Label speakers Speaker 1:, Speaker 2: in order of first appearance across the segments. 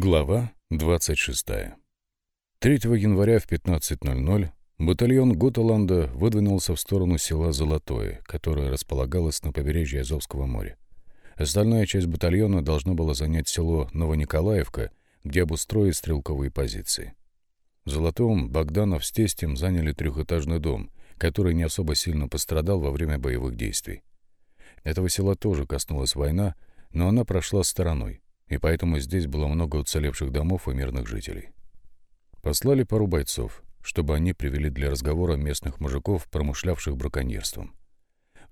Speaker 1: Глава 26. 3 января в 15.00 батальон Готаланда выдвинулся в сторону села Золотое, которое располагалось на побережье Азовского моря. Остальная часть батальона должна была занять село Новониколаевка, где обустроить стрелковые позиции. Золотом Богданов с тестем заняли трехэтажный дом, который не особо сильно пострадал во время боевых действий. Этого села тоже коснулась война, но она прошла стороной и поэтому здесь было много уцелевших домов и мирных жителей. Послали пару бойцов, чтобы они привели для разговора местных мужиков, промышлявших браконьерством.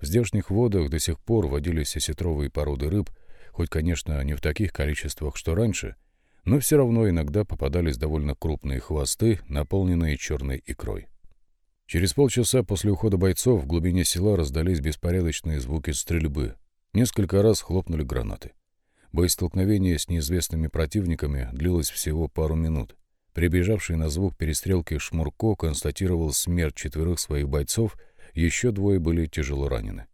Speaker 1: В здешних водах до сих пор водились осетровые породы рыб, хоть, конечно, не в таких количествах, что раньше, но все равно иногда попадались довольно крупные хвосты, наполненные черной икрой. Через полчаса после ухода бойцов в глубине села раздались беспорядочные звуки стрельбы. Несколько раз хлопнули гранаты. Боестолкновение с неизвестными противниками длилось всего пару минут. Прибежавший на звук перестрелки Шмурко констатировал смерть четверых своих бойцов, еще двое были тяжело ранены.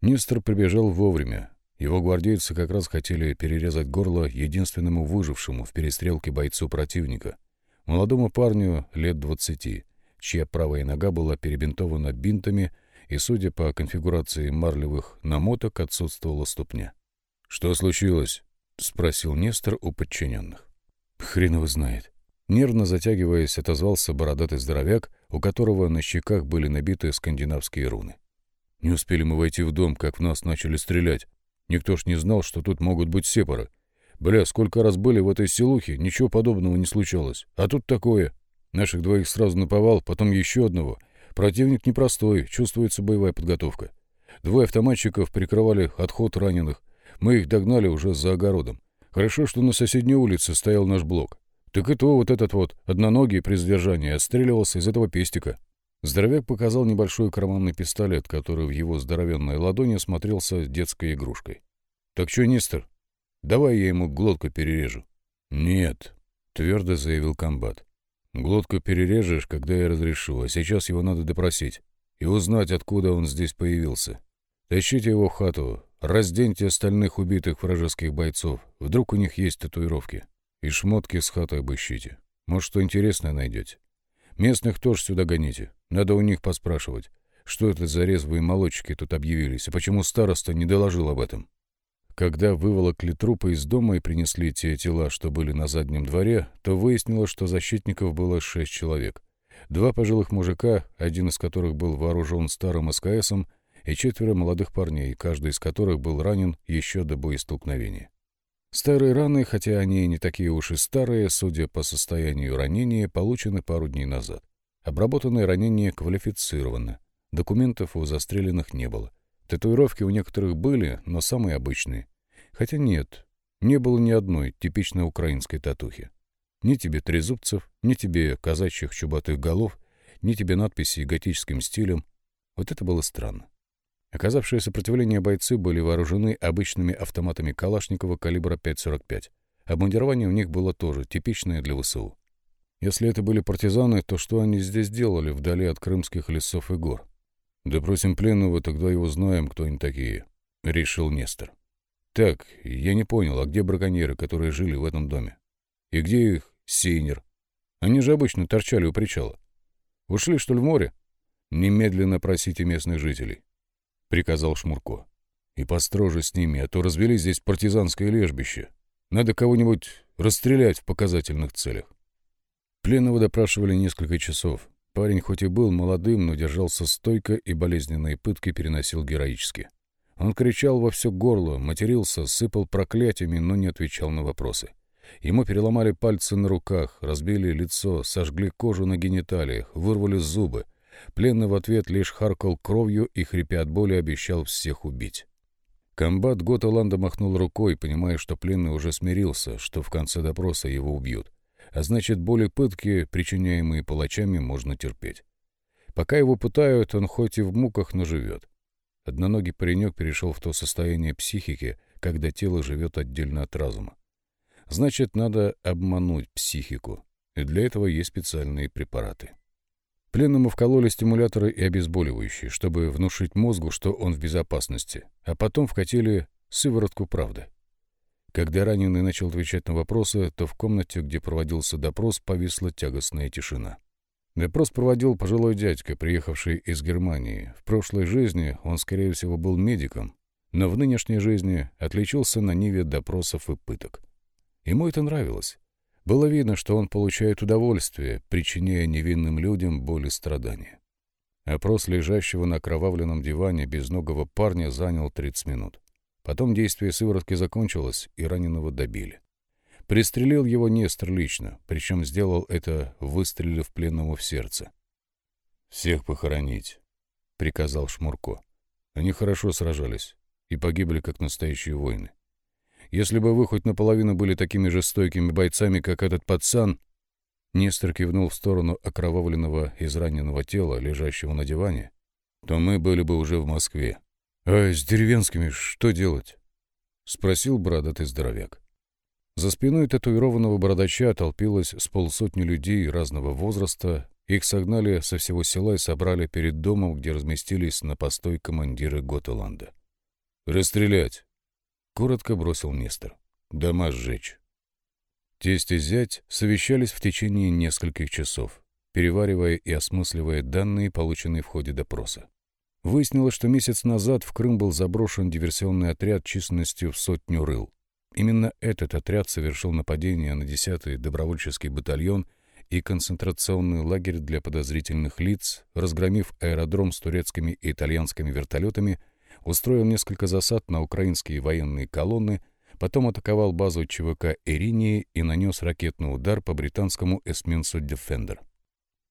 Speaker 1: Нестор прибежал вовремя. Его гвардейцы как раз хотели перерезать горло единственному выжившему в перестрелке бойцу противника, молодому парню лет двадцати, чья правая нога была перебинтована бинтами и, судя по конфигурации марлевых намоток, отсутствовала ступня. «Что случилось?» — спросил Нестор у подчиненных. «Хрен его знает». Нервно затягиваясь, отозвался бородатый здоровяк, у которого на щеках были набиты скандинавские руны. «Не успели мы войти в дом, как в нас начали стрелять. Никто ж не знал, что тут могут быть сепары. Бля, сколько раз были в этой селухе, ничего подобного не случалось. А тут такое. Наших двоих сразу наповал, потом еще одного. Противник непростой, чувствуется боевая подготовка. Двое автоматчиков прикрывали отход раненых, мы их догнали уже за огородом. Хорошо, что на соседней улице стоял наш блок. Так и то вот этот вот одноногий при задержании отстреливался из этого пестика. Здоровяк показал небольшой карманный пистолет, который в его здоровенной ладони смотрелся детской игрушкой. «Так что, Нистер, давай я ему глотку перережу». «Нет», — твердо заявил комбат. «Глотку перережешь, когда я разрешу, а сейчас его надо допросить и узнать, откуда он здесь появился. Тащите его в хату, Разденьте остальных убитых вражеских бойцов. Вдруг у них есть татуировки. И шмотки с хаты обыщите. Может, что интересное найдете. Местных тоже сюда гоните. Надо у них поспрашивать, что это за резвые молодчики тут объявились, и почему староста не доложил об этом. Когда выволокли трупы из дома и принесли те тела, что были на заднем дворе, то выяснилось, что защитников было шесть человек. Два пожилых мужика, один из которых был вооружен старым СКСом, и четверо молодых парней, каждый из которых был ранен еще до боестолкновения. Старые раны, хотя они и не такие уж и старые, судя по состоянию ранения, получены пару дней назад. Обработанные ранения квалифицированы. Документов у застреленных не было. Татуировки у некоторых были, но самые обычные. Хотя нет, не было ни одной типичной украинской татухи. Ни тебе трезубцев, ни тебе казачьих чубатых голов, ни тебе надписи готическим стилем. Вот это было странно. Оказавшие сопротивление бойцы были вооружены обычными автоматами Калашникова калибра 5,45. Обмундирование у них было тоже типичное для ВСУ. Если это были партизаны, то что они здесь делали вдали от крымских лесов и гор? «Допросим пленного, тогда его знаем, кто они такие», — решил Нестор. «Так, я не понял, а где браконьеры, которые жили в этом доме? И где их сейнер? Они же обычно торчали у причала. Ушли, что ли, в море? Немедленно просите местных жителей приказал Шмурко. «И построже с ними, а то развели здесь партизанское лежбище. Надо кого-нибудь расстрелять в показательных целях». Пленного допрашивали несколько часов. Парень хоть и был молодым, но держался стойко и болезненные пытки переносил героически. Он кричал во все горло, матерился, сыпал проклятиями, но не отвечал на вопросы. Ему переломали пальцы на руках, разбили лицо, сожгли кожу на гениталиях, вырвали зубы, Пленный в ответ лишь харкал кровью и, хрипя от боли, обещал всех убить. Комбат Готаланда махнул рукой, понимая, что пленный уже смирился, что в конце допроса его убьют. А значит, боли пытки, причиняемые палачами, можно терпеть. Пока его пытают, он хоть и в муках, но живет. Одноногий паренек перешел в то состояние психики, когда тело живет отдельно от разума. Значит, надо обмануть психику, и для этого есть специальные препараты. Пленному вкололи стимуляторы и обезболивающие, чтобы внушить мозгу, что он в безопасности, а потом вкатили сыворотку правды. Когда раненый начал отвечать на вопросы, то в комнате, где проводился допрос, повисла тягостная тишина. Допрос проводил пожилой дядька, приехавший из Германии. В прошлой жизни он, скорее всего, был медиком, но в нынешней жизни отличился на ниве допросов и пыток. Ему это нравилось. Было видно, что он получает удовольствие, причиняя невинным людям боль и страдания. Опрос лежащего на окровавленном диване безногого парня занял 30 минут. Потом действие сыворотки закончилось, и раненого добили. Пристрелил его Нестор лично, причем сделал это, выстрелив пленному в сердце. «Всех похоронить», — приказал Шмурко. Они хорошо сражались и погибли, как настоящие воины. Если бы вы хоть наполовину были такими же стойкими бойцами, как этот пацан...» Нестор кивнул в сторону окровавленного израненного тела, лежащего на диване, то мы были бы уже в Москве. «А с деревенскими что делать?» — спросил бородатый здоровяк. За спиной татуированного бородача толпилось с полсотни людей разного возраста. Их согнали со всего села и собрали перед домом, где разместились на постой командиры Готеланда. «Расстрелять!» — коротко бросил Нестор. «Дома сжечь». Тесть и зять совещались в течение нескольких часов, переваривая и осмысливая данные, полученные в ходе допроса. Выяснилось, что месяц назад в Крым был заброшен диверсионный отряд численностью в сотню рыл. Именно этот отряд совершил нападение на 10-й добровольческий батальон и концентрационный лагерь для подозрительных лиц, разгромив аэродром с турецкими и итальянскими вертолетами — устроил несколько засад на украинские военные колонны, потом атаковал базу ЧВК «Иринии» и нанес ракетный удар по британскому эсминцу «Дефендер».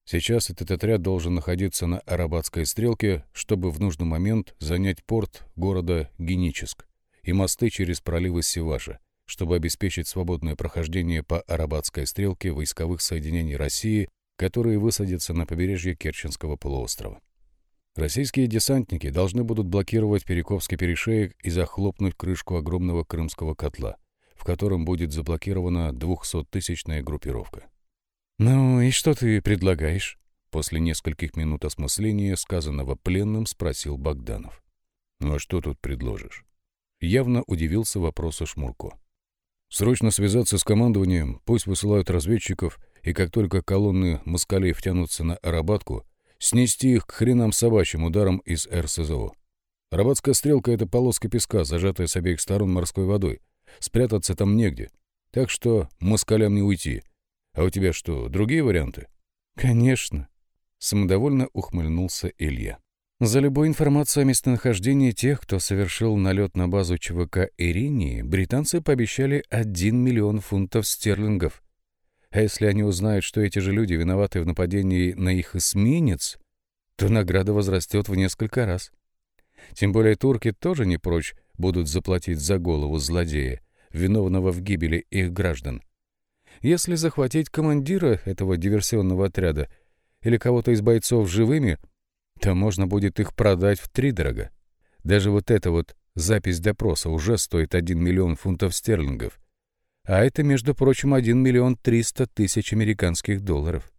Speaker 1: Сейчас этот отряд должен находиться на Арабатской стрелке, чтобы в нужный момент занять порт города Геническ и мосты через проливы Севаша, чтобы обеспечить свободное прохождение по Арабатской стрелке войсковых соединений России, которые высадятся на побережье Керченского полуострова. Российские десантники должны будут блокировать Перековский перешеек и захлопнуть крышку огромного крымского котла, в котором будет заблокирована двухсоттысячная группировка. «Ну и что ты предлагаешь?» После нескольких минут осмысления, сказанного пленным, спросил Богданов. «Ну а что тут предложишь?» Явно удивился вопросу Шмурко. «Срочно связаться с командованием, пусть высылают разведчиков, и как только колонны москалей втянутся на Арабатку, снести их к хренам собачьим ударом из РСЗО. Рабатская стрелка — это полоска песка, зажатая с обеих сторон морской водой. Спрятаться там негде. Так что москалям не уйти. А у тебя что, другие варианты? Конечно. Самодовольно ухмыльнулся Илья. За любую информацию о местонахождении тех, кто совершил налет на базу ЧВК Иринии, британцы пообещали 1 миллион фунтов стерлингов. А если они узнают, что эти же люди виноваты в нападении на их эсминец, то награда возрастет в несколько раз. Тем более турки тоже не прочь будут заплатить за голову злодея, виновного в гибели их граждан. Если захватить командира этого диверсионного отряда или кого-то из бойцов живыми, то можно будет их продать в втридорога. Даже вот эта вот запись допроса уже стоит 1 миллион фунтов стерлингов. А это, между прочим, 1 миллион 300 тысяч американских долларов.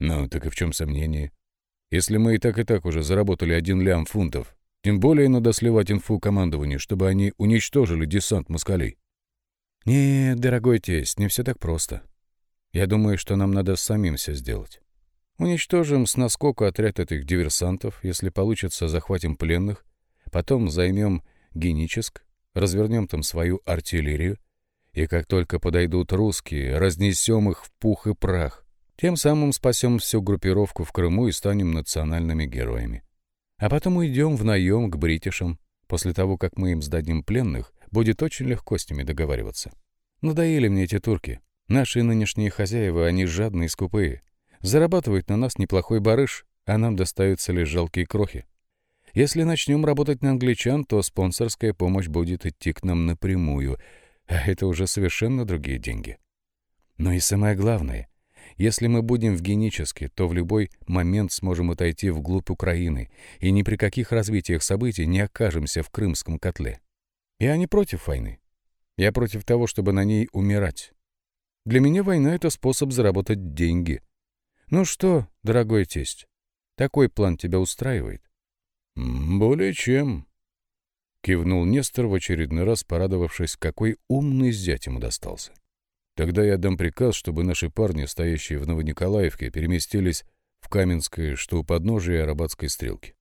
Speaker 1: Ну, так и в чем сомнение? Если мы и так и так уже заработали один лям фунтов, тем более надо сливать инфу командованию, чтобы они уничтожили десант москалей. Не, дорогой тесть, не все так просто. Я думаю, что нам надо самим все сделать. Уничтожим с наскока отряд этих диверсантов, если получится, захватим пленных, потом займем Геническ, развернем там свою артиллерию, и как только подойдут русские, разнесем их в пух и прах. Тем самым спасем всю группировку в Крыму и станем национальными героями. А потом уйдем в наем к бритишам. После того, как мы им сдадим пленных, будет очень легко с ними договариваться. Надоели мне эти турки. Наши нынешние хозяева, они жадные и скупые. Зарабатывают на нас неплохой барыш, а нам достаются лишь жалкие крохи. Если начнем работать на англичан, то спонсорская помощь будет идти к нам напрямую — а это уже совершенно другие деньги. Но и самое главное, если мы будем в генически, то в любой момент сможем отойти вглубь Украины и ни при каких развитиях событий не окажемся в крымском котле. Я не против войны. Я против того, чтобы на ней умирать. Для меня война — это способ заработать деньги. Ну что, дорогой тесть, такой план тебя устраивает? Более чем. — кивнул Нестор, в очередной раз порадовавшись, какой умный зять ему достался. «Тогда я дам приказ, чтобы наши парни, стоящие в Новониколаевке, переместились в Каменское, что у подножия Арабатской стрелки.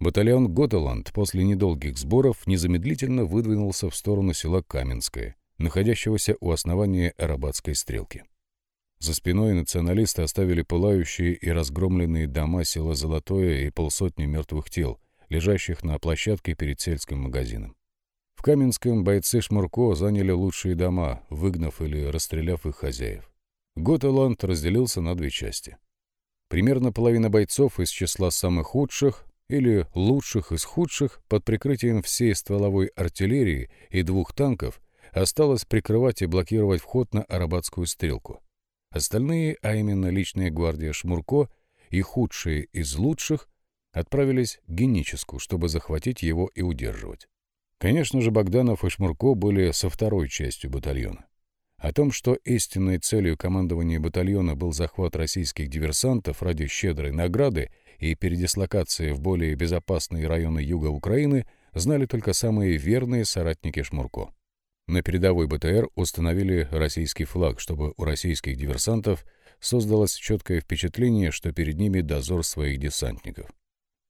Speaker 1: Батальон Готеланд после недолгих сборов незамедлительно выдвинулся в сторону села Каменское, находящегося у основания Арабатской стрелки. За спиной националисты оставили пылающие и разгромленные дома села Золотое и полсотни мертвых тел, лежащих на площадке перед сельским магазином. В Каменском бойцы Шмурко заняли лучшие дома, выгнав или расстреляв их хозяев. Готеланд разделился на две части. Примерно половина бойцов из числа самых худших или лучших из худших под прикрытием всей стволовой артиллерии и двух танков осталось прикрывать и блокировать вход на Арабатскую стрелку. Остальные, а именно личная гвардия Шмурко и худшие из лучших, отправились к Геническу, чтобы захватить его и удерживать. Конечно же, Богданов и Шмурко были со второй частью батальона. О том, что истинной целью командования батальона был захват российских диверсантов ради щедрой награды и передислокации в более безопасные районы юга Украины, знали только самые верные соратники Шмурко. На передовой БТР установили российский флаг, чтобы у российских диверсантов создалось четкое впечатление, что перед ними дозор своих десантников.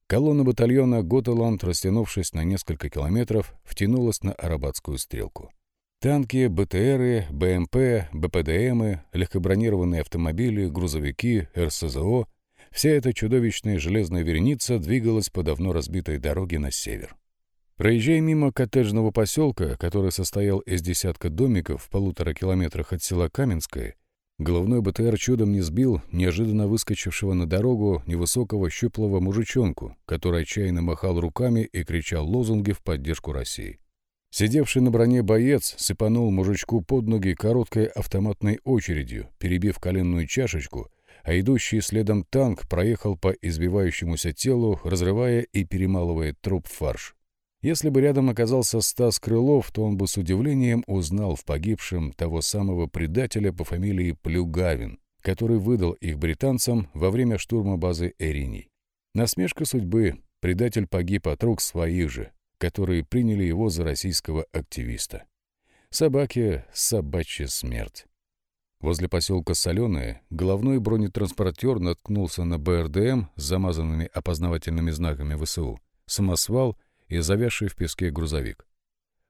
Speaker 1: Колонна батальона «Готеланд», растянувшись на несколько километров, втянулась на Арабатскую стрелку. Танки, БТРы, БМП, БПДМы, легкобронированные автомобили, грузовики, РСЗО — вся эта чудовищная железная вереница двигалась по давно разбитой дороге на север. Проезжая мимо коттеджного поселка, который состоял из десятка домиков в полутора километрах от села Каменское, головной БТР чудом не сбил неожиданно выскочившего на дорогу невысокого щуплого мужичонку, который отчаянно махал руками и кричал лозунги в поддержку России. Сидевший на броне боец сыпанул мужичку под ноги короткой автоматной очередью, перебив коленную чашечку, а идущий следом танк проехал по избивающемуся телу, разрывая и перемалывая труп в фарш. Если бы рядом оказался Стас Крылов, то он бы с удивлением узнал в погибшем того самого предателя по фамилии Плюгавин, который выдал их британцам во время штурма базы Эриний. Насмешка судьбы. Предатель погиб от рук своих же, которые приняли его за российского активиста. Собаки — собачья смерть. Возле поселка Соленое головной бронетранспортер наткнулся на БРДМ с замазанными опознавательными знаками ВСУ, самосвал и завязший в песке грузовик.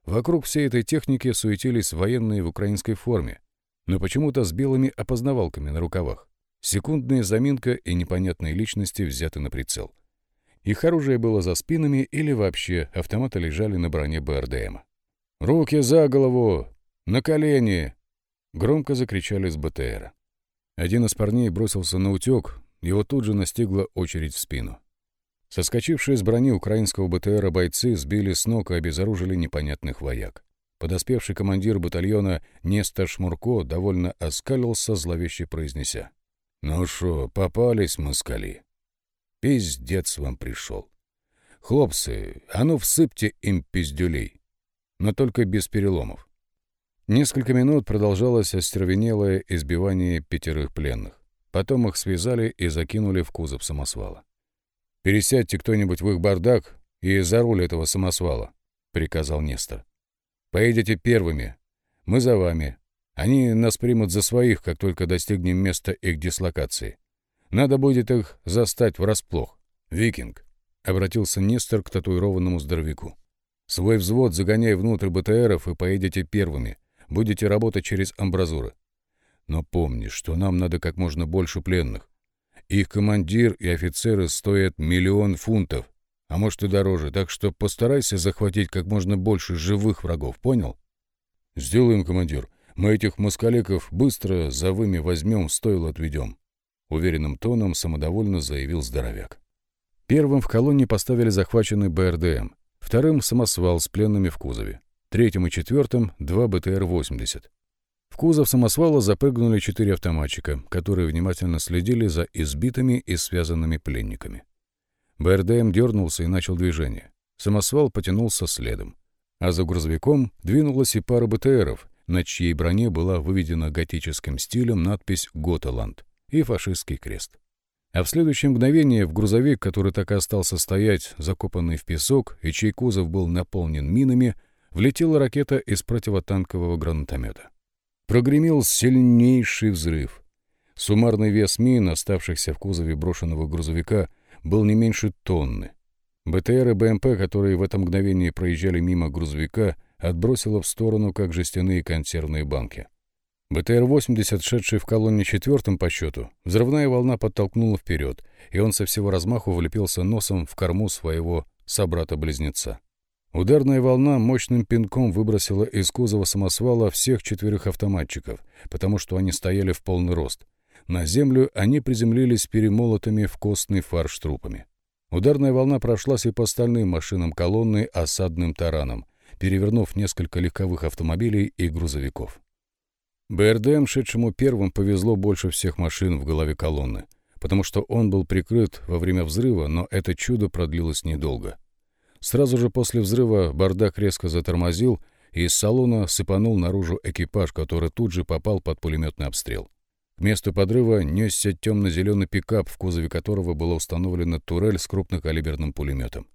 Speaker 1: Вокруг всей этой техники суетились военные в украинской форме, но почему-то с белыми опознавалками на рукавах. Секундная заминка и непонятные личности взяты на прицел — их оружие было за спинами или вообще автоматы лежали на броне БРДМа. «Руки за голову! На колени!» Громко закричали с БТРа. Один из парней бросился на утек, его тут же настигла очередь в спину. Соскочившие с брони украинского БТРа бойцы сбили с ног и обезоружили непонятных вояк. Подоспевший командир батальона Нестор Шмурко довольно оскалился, зловеще произнеся. «Ну шо, попались москали?» Пиздец вам пришел. Хлопцы, а ну всыпьте им пиздюлей. Но только без переломов. Несколько минут продолжалось остервенелое избивание пятерых пленных. Потом их связали и закинули в кузов самосвала. «Пересядьте кто-нибудь в их бардак и за руль этого самосвала», — приказал Нестор. «Поедете первыми. Мы за вами. Они нас примут за своих, как только достигнем места их дислокации. Надо будет их застать врасплох. «Викинг», — обратился Нестор к татуированному здоровяку. «Свой взвод загоняй внутрь БТРов и поедете первыми. Будете работать через амбразуры. Но помни, что нам надо как можно больше пленных. Их командир и офицеры стоят миллион фунтов, а может и дороже, так что постарайся захватить как можно больше живых врагов, понял? Сделаем, командир. Мы этих москалеков быстро за выми возьмем, стоило отведем. — уверенным тоном самодовольно заявил здоровяк. Первым в колонне поставили захваченный БРДМ, вторым — самосвал с пленными в кузове, третьим и четвертым — два БТР-80. В кузов самосвала запрыгнули четыре автоматчика, которые внимательно следили за избитыми и связанными пленниками. БРДМ дернулся и начал движение. Самосвал потянулся следом. А за грузовиком двинулась и пара БТРов, на чьей броне была выведена готическим стилем надпись «Готеланд» и фашистский крест. А в следующее мгновение в грузовик, который так и остался стоять, закопанный в песок, и чей кузов был наполнен минами, влетела ракета из противотанкового гранатомета. Прогремел сильнейший взрыв. Суммарный вес мин, оставшихся в кузове брошенного грузовика, был не меньше тонны. БТР и БМП, которые в это мгновение проезжали мимо грузовика, отбросило в сторону, как жестяные консервные банки. БТР-80, шедший в колонне четвертым по счету, взрывная волна подтолкнула вперед, и он со всего размаху влепился носом в корму своего собрата-близнеца. Ударная волна мощным пинком выбросила из кузова самосвала всех четверых автоматчиков, потому что они стояли в полный рост. На землю они приземлились перемолотыми в костный фарш трупами. Ударная волна прошлась и по остальным машинам колонны осадным тараном, перевернув несколько легковых автомобилей и грузовиков. БРДМ, шедшему первым, повезло больше всех машин в голове колонны, потому что он был прикрыт во время взрыва, но это чудо продлилось недолго. Сразу же после взрыва бардак резко затормозил, и из салона сыпанул наружу экипаж, который тут же попал под пулеметный обстрел. К месту подрыва несся темно-зеленый пикап, в кузове которого была установлена турель с крупнокалиберным пулеметом.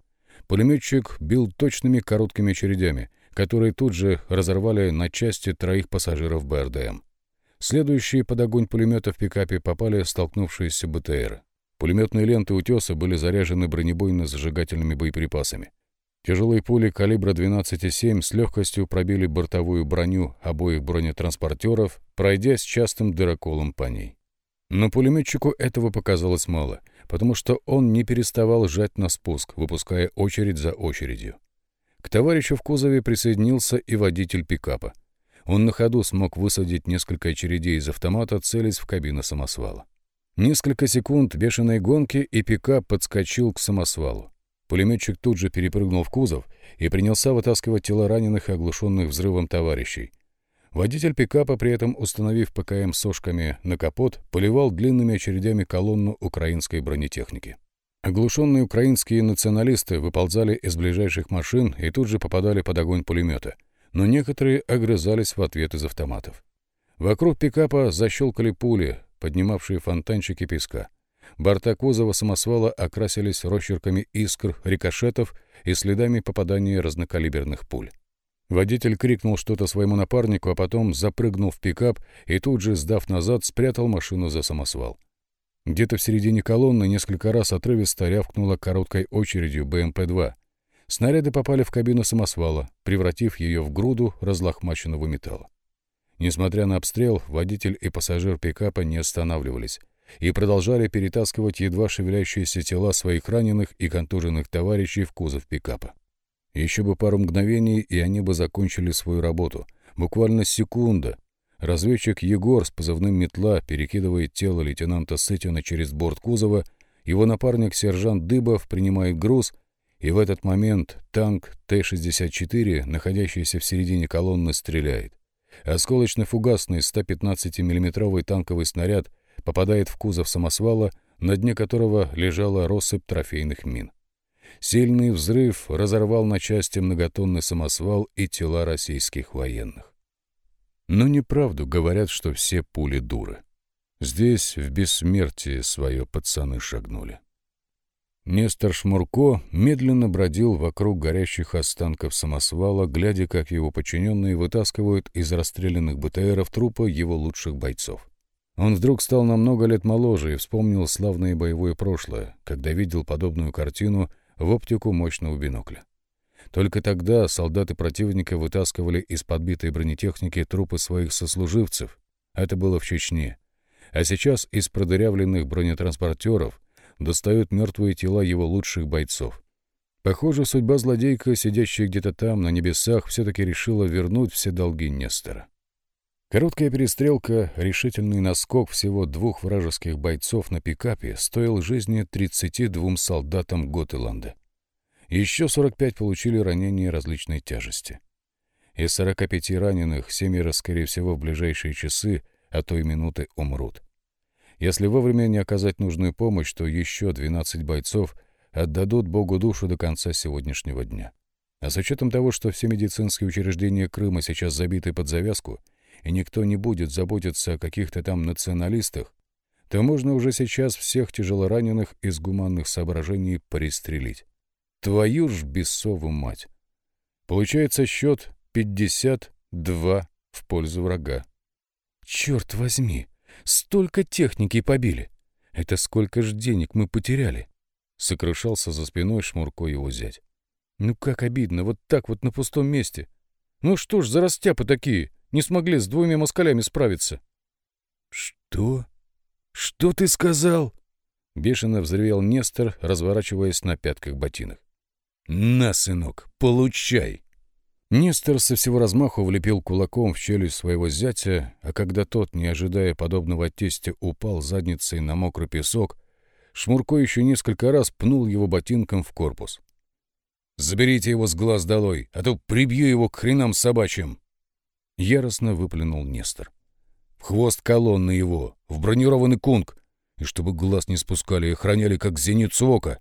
Speaker 1: Пулеметчик бил точными короткими очередями — которые тут же разорвали на части троих пассажиров БРДМ. Следующие под огонь пулемета в пикапе попали столкнувшиеся БТР. Пулеметные ленты «Утеса» были заряжены бронебойно-зажигательными боеприпасами. Тяжелые пули калибра 12,7 с легкостью пробили бортовую броню обоих бронетранспортеров, пройдя с частым дыроколом по ней. Но пулеметчику этого показалось мало, потому что он не переставал жать на спуск, выпуская очередь за очередью. К товарищу в кузове присоединился и водитель пикапа. Он на ходу смог высадить несколько очередей из автомата, целясь в кабину самосвала. Несколько секунд бешеной гонки, и пикап подскочил к самосвалу. Пулеметчик тут же перепрыгнул в кузов и принялся вытаскивать тела раненых и оглушенных взрывом товарищей. Водитель пикапа, при этом установив ПКМ сошками на капот, поливал длинными очередями колонну украинской бронетехники. Оглушенные украинские националисты выползали из ближайших машин и тут же попадали под огонь пулемета, но некоторые огрызались в ответ из автоматов. Вокруг пикапа защелкали пули, поднимавшие фонтанчики песка. Борта кузова самосвала окрасились росчерками искр, рикошетов и следами попадания разнокалиберных пуль. Водитель крикнул что-то своему напарнику, а потом запрыгнул в пикап и тут же, сдав назад, спрятал машину за самосвал. Где-то в середине колонны несколько раз отрывисто рявкнула короткой очередью БМП-2. Снаряды попали в кабину самосвала, превратив ее в груду разлохмаченного металла. Несмотря на обстрел, водитель и пассажир пикапа не останавливались и продолжали перетаскивать едва шевелящиеся тела своих раненых и контуженных товарищей в кузов пикапа. Еще бы пару мгновений, и они бы закончили свою работу. Буквально секунда, Разведчик Егор с позывным «Метла» перекидывает тело лейтенанта Сытина через борт кузова, его напарник сержант Дыбов принимает груз, и в этот момент танк Т-64, находящийся в середине колонны, стреляет. Осколочно-фугасный 115 миллиметровый танковый снаряд попадает в кузов самосвала, на дне которого лежала россыпь трофейных мин. Сильный взрыв разорвал на части многотонный самосвал и тела российских военных. Но неправду говорят, что все пули дуры. Здесь в бессмертие свое пацаны шагнули. Нестор Шмурко медленно бродил вокруг горящих останков самосвала, глядя, как его подчиненные вытаскивают из расстрелянных БТРов трупы его лучших бойцов. Он вдруг стал намного лет моложе и вспомнил славное боевое прошлое, когда видел подобную картину в оптику мощного бинокля. Только тогда солдаты противника вытаскивали из подбитой бронетехники трупы своих сослуживцев. Это было в Чечне. А сейчас из продырявленных бронетранспортеров достают мертвые тела его лучших бойцов. Похоже, судьба злодейка, сидящая где-то там, на небесах, все-таки решила вернуть все долги Нестора. Короткая перестрелка, решительный наскок всего двух вражеских бойцов на пикапе стоил жизни 32 солдатам Готеланда. Еще 45 получили ранения различной тяжести. Из 45 раненых семеро, скорее всего, в ближайшие часы, а то и минуты умрут. Если вовремя не оказать нужную помощь, то еще 12 бойцов отдадут Богу душу до конца сегодняшнего дня. А с учетом того, что все медицинские учреждения Крыма сейчас забиты под завязку, и никто не будет заботиться о каких-то там националистах, то можно уже сейчас всех тяжелораненых из гуманных соображений пристрелить. Твою ж бесову мать! Получается счет 52 в пользу врага. Черт возьми! Столько техники побили! Это сколько ж денег мы потеряли! Сокрушался за спиной Шмурко его зять. Ну как обидно, вот так вот на пустом месте. Ну что ж за растяпы такие, не смогли с двумя москалями справиться. Что? Что ты сказал? Бешено взревел Нестор, разворачиваясь на пятках ботинок. «На, сынок, получай!» Нестор со всего размаху влепил кулаком в челюсть своего зятя, а когда тот, не ожидая подобного тестя, упал задницей на мокрый песок, Шмурко еще несколько раз пнул его ботинком в корпус. «Заберите его с глаз долой, а то прибью его к хренам собачьим!» Яростно выплюнул Нестор. «В хвост колонны его, в бронированный кунг, и чтобы глаз не спускали и охраняли, как зеницу ока!»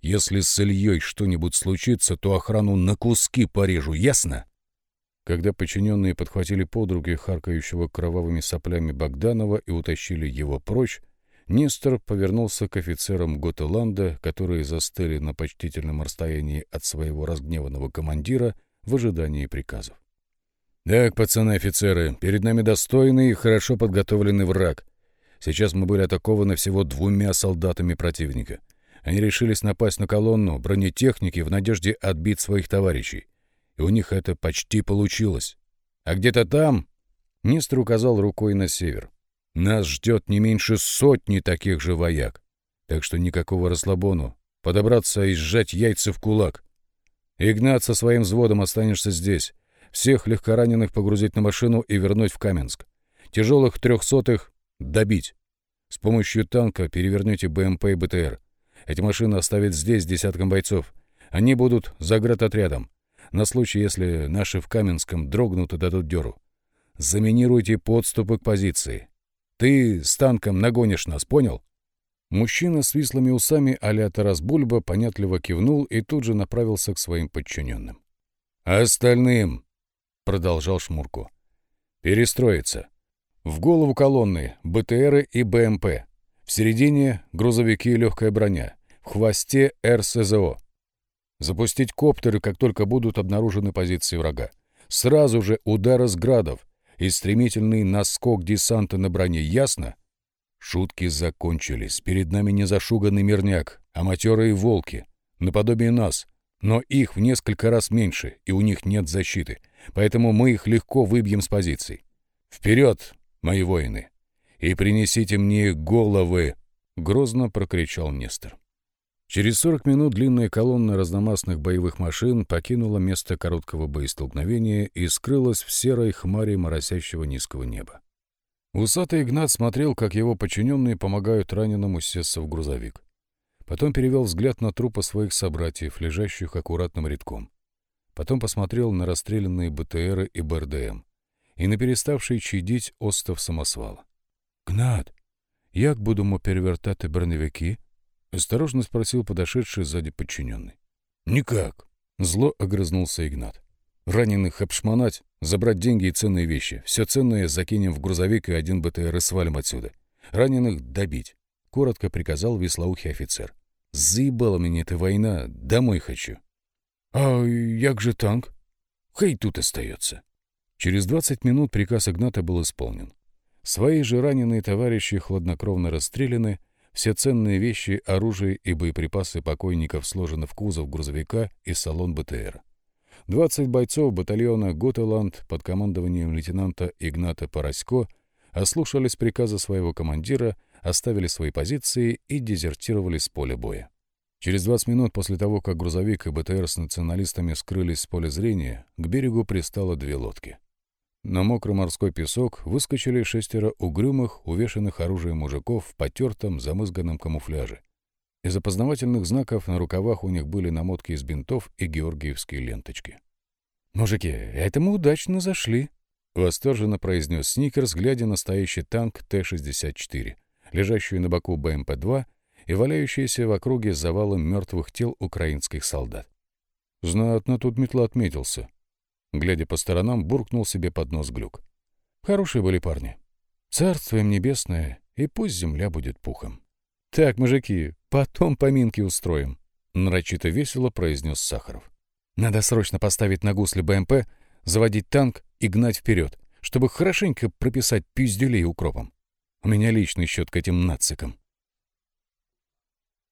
Speaker 1: Если с Ильей что-нибудь случится, то охрану на куски порежу, ясно?» Когда подчиненные подхватили подруги харкающего кровавыми соплями Богданова и утащили его прочь, Нестор повернулся к офицерам Готеланда, которые застыли на почтительном расстоянии от своего разгневанного командира в ожидании приказов. «Так, пацаны-офицеры, перед нами достойный и хорошо подготовленный враг. Сейчас мы были атакованы всего двумя солдатами противника. Они решились напасть на колонну бронетехники в надежде отбить своих товарищей. И у них это почти получилось. А где-то там... Нестор указал рукой на север. Нас ждет не меньше сотни таких же вояк. Так что никакого расслабону. Подобраться и сжать яйца в кулак. Игнат со своим взводом останешься здесь. Всех легкораненых погрузить на машину и вернуть в Каменск. Тяжелых трехсотых добить. С помощью танка перевернете БМП и БТР. Эти машины оставят здесь десятком бойцов. Они будут заградотрядом. На случай, если наши в Каменском дрогнут и дадут дёру. Заминируйте подступы к позиции. Ты с танком нагонишь нас, понял? Мужчина с вислыми усами а-ля Тарас Бульба понятливо кивнул и тут же направился к своим подчиненным. «Остальным», — продолжал Шмурко, — «перестроиться. В голову колонны БТРы и БМП. В середине — грузовики и легкая броня в хвосте РСЗО. Запустить коптеры, как только будут обнаружены позиции врага. Сразу же удар из градов и стремительный наскок десанта на броне. Ясно? Шутки закончились. Перед нами не зашуганный мирняк, а матерые волки. Наподобие нас. Но их в несколько раз меньше, и у них нет защиты. Поэтому мы их легко выбьем с позиций. Вперед, мои воины! И принесите мне головы! Грозно прокричал Нестор. Через 40 минут длинная колонна разномастных боевых машин покинула место короткого боестолкновения и скрылась в серой хмаре моросящего низкого неба. Усатый Игнат смотрел, как его подчиненные помогают раненому сесться в грузовик. Потом перевел взгляд на трупы своих собратьев, лежащих аккуратным рядком. Потом посмотрел на расстрелянные БТРы и БРДМ и на переставший чадить остов самосвала. «Гнат, як будемо перевертати броневики?» — осторожно спросил подошедший сзади подчиненный. «Никак!» — зло огрызнулся Игнат. «Раненых обшмонать, забрать деньги и ценные вещи. Все ценное закинем в грузовик и один БТР и свалим отсюда. Раненых добить!» — коротко приказал веслоухий офицер. «Заебала меня эта война, домой хочу». «А як же танк?» «Хай тут остается». Через двадцать минут приказ Игната был исполнен. Свои же раненые товарищи хладнокровно расстреляны, все ценные вещи, оружие и боеприпасы покойников сложены в кузов грузовика и салон БТР. 20 бойцов батальона «Готеланд» под командованием лейтенанта Игната Поросько ослушались приказа своего командира, оставили свои позиции и дезертировали с поля боя. Через 20 минут после того, как грузовик и БТР с националистами скрылись с поля зрения, к берегу пристало две лодки. На мокрый морской песок выскочили шестеро угрюмых, увешанных оружием мужиков в потертом, замызганном камуфляже. Из опознавательных знаков на рукавах у них были намотки из бинтов и георгиевские ленточки. «Мужики, это мы удачно зашли», — восторженно произнес Сникерс, глядя на стоящий танк Т-64, лежащий на боку БМП-2 и валяющийся в округе с завалом мертвых тел украинских солдат. «Знатно тут метла отметился», Глядя по сторонам, буркнул себе под нос глюк. Хорошие были парни. Царство им небесное, и пусть земля будет пухом. «Так, мужики, потом поминки устроим», — нарочито весело произнес Сахаров. «Надо срочно поставить на гусли БМП, заводить танк и гнать вперед, чтобы хорошенько прописать пиздюлей укропом. У меня личный счет к этим нацикам».